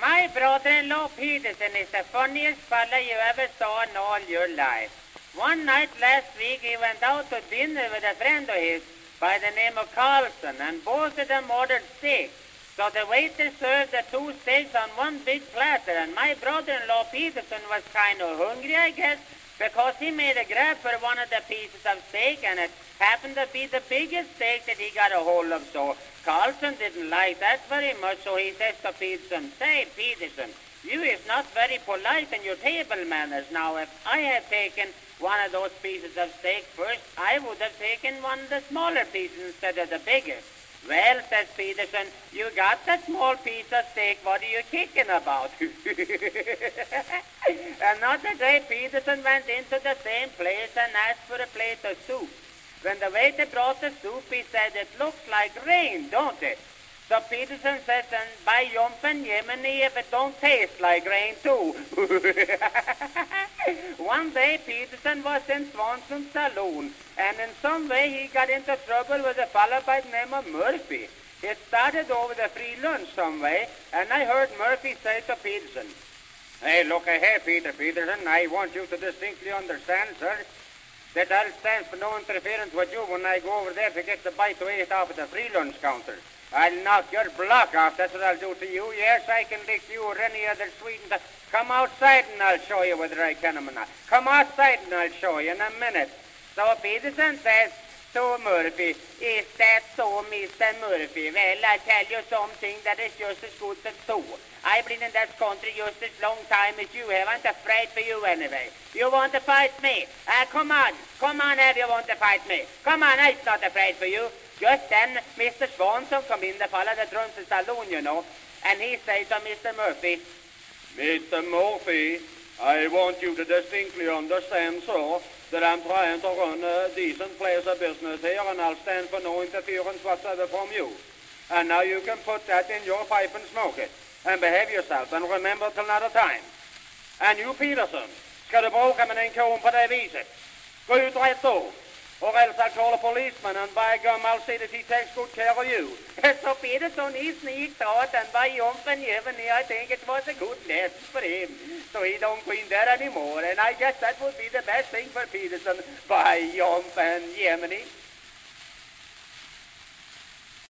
My brother-in-law Peterson is the funniest fella you ever saw in all your life. One night last week he went out to dinner with a friend of his by the name of Carlson, and both of them ordered steak. So the waiter served the two steaks on one big platter, and my brother-in-law Peterson was kind of hungry, I guess, because he made a grab for one of the pieces of steak, and it happened to be the biggest steak that he got a hold of. So Carlson didn't like that very much, so he says to Peterson, Say, Peterson, you is not very polite in your table manners. Now, if I had taken one of those pieces of steak first, I would have taken one of the smaller pieces instead of the bigger. Well, says Peterson, you got that small piece of steak. What are you kicking about? Another day, Peterson went into the same place and asked for a plate of soup. When the waiter brought the soup, he said, it looks like rain, don't it? So Peterson says, and by Yumpen Yemeni, if it don't taste like rain too. One day Peterson was in Swanson's saloon, and in some way he got into trouble with a fellow by the name of Murphy. It started over the free lunch some way, and I heard Murphy say to Peterson, Hey, look ahead, Peter Peterson. I want you to distinctly understand, sir, that I'll stand for no interference with you when I go over there to get the bite to eat off at the free lunch counter. I'll knock your block off. That's what I'll do to you. Yes, I can lick you or any other Sweden. Come outside and I'll show you whether I can or not. Come outside and I'll show you in a minute. So Peterson says to Murphy, is that so, Mr. Murphy? Well, I tell you something that is just as good as so. I've been in that country just as long time as you have. I'm afraid for you anyway. You want to fight me? Uh, come on. Come on, have you want to fight me? Come on, I'm not afraid for you. Just then, Mr. Swanson come in, the fellow that runs the saloon, you know, and he says to Mr. Murphy, Mr. Murphy, I want you to distinctly understand, sir, that I'm trying to run a decent place of business here, and I'll stand for no interference whatsoever from you. And now you can put that in your pipe and smoke it, and behave yourself, and remember till another time. And you, Peterson, ska du bråka med en kon på det viset? Gå ut rätt då. Or else I'll call a policeman, and by gum, I'll see that he takes good care of you. so Peterson, he sneaked out, and by jumping heaven, I think it was a good lesson for him. So he don't go in there anymore, and I guess that would be the best thing for Peterson by jumping Yemeni.